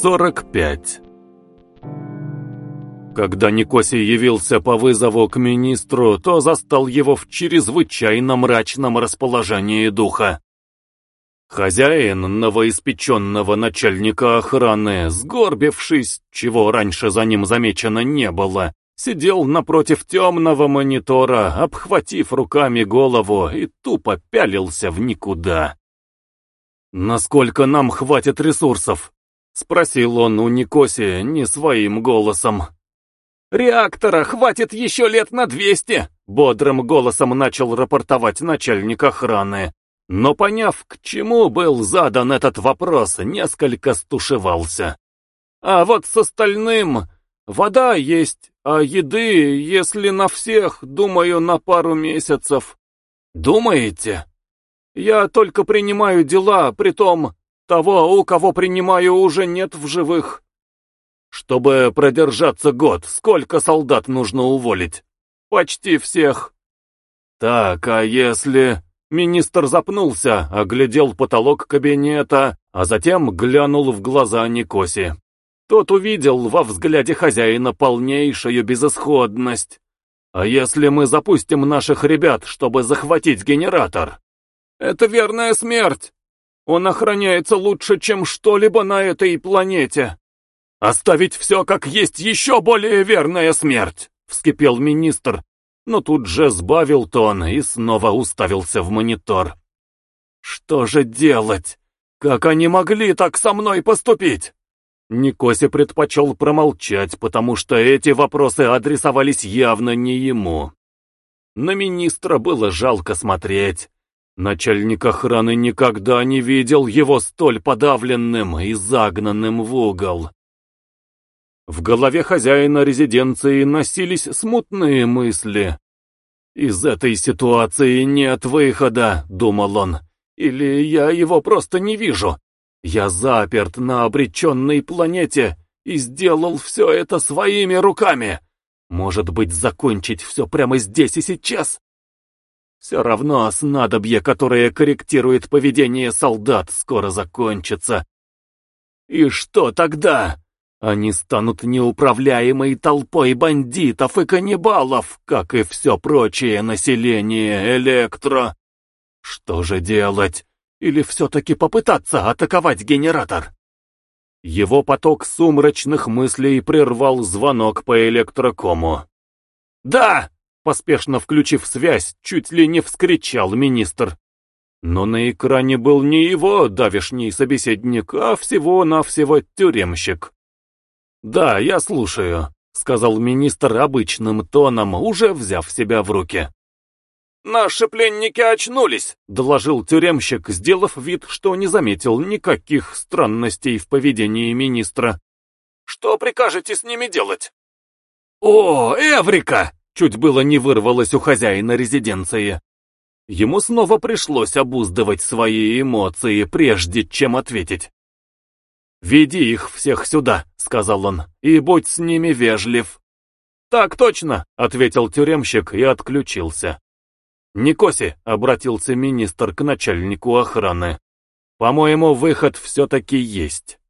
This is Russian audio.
45 Когда Никосий явился по вызову к министру, то застал его в чрезвычайно мрачном расположении духа. Хозяин новоиспеченного начальника охраны, сгорбившись, чего раньше за ним замечено не было, сидел напротив темного монитора, обхватив руками голову и тупо пялился в никуда. «Насколько нам хватит ресурсов?» — спросил он у Никоси не своим голосом. «Реактора хватит еще лет на двести!» — бодрым голосом начал рапортовать начальник охраны. Но поняв, к чему был задан этот вопрос, несколько стушевался. «А вот с остальным вода есть, а еды, если на всех, думаю, на пару месяцев». «Думаете?» Я только принимаю дела, притом того, у кого принимаю, уже нет в живых. Чтобы продержаться год, сколько солдат нужно уволить? Почти всех. Так, а если... Министр запнулся, оглядел потолок кабинета, а затем глянул в глаза Никоси. Тот увидел во взгляде хозяина полнейшую безысходность. А если мы запустим наших ребят, чтобы захватить генератор? Это верная смерть. Он охраняется лучше, чем что-либо на этой планете. Оставить все как есть еще более верная смерть, вскипел министр, но тут же сбавил тон и снова уставился в монитор. Что же делать? Как они могли так со мной поступить? Никоси предпочел промолчать, потому что эти вопросы адресовались явно не ему. На министра было жалко смотреть. Начальник охраны никогда не видел его столь подавленным и загнанным в угол. В голове хозяина резиденции носились смутные мысли. «Из этой ситуации нет выхода», — думал он, — «или я его просто не вижу. Я заперт на обреченной планете и сделал все это своими руками. Может быть, закончить все прямо здесь и сейчас?» Все равно снадобье, которое корректирует поведение солдат, скоро закончится. И что тогда? Они станут неуправляемой толпой бандитов и каннибалов, как и все прочее население Электро. Что же делать? Или все-таки попытаться атаковать генератор? Его поток сумрачных мыслей прервал звонок по электрокому. «Да!» Поспешно включив связь, чуть ли не вскричал министр. Но на экране был не его давишний собеседник, а всего-навсего тюремщик. «Да, я слушаю», — сказал министр обычным тоном, уже взяв себя в руки. «Наши пленники очнулись», — доложил тюремщик, сделав вид, что не заметил никаких странностей в поведении министра. «Что прикажете с ними делать?» «О, Эврика!» Чуть было не вырвалось у хозяина резиденции. Ему снова пришлось обуздывать свои эмоции, прежде чем ответить. «Веди их всех сюда», — сказал он, — «и будь с ними вежлив». «Так точно», — ответил тюремщик и отключился. «Никоси», — обратился министр к начальнику охраны, — «по-моему, выход все-таки есть».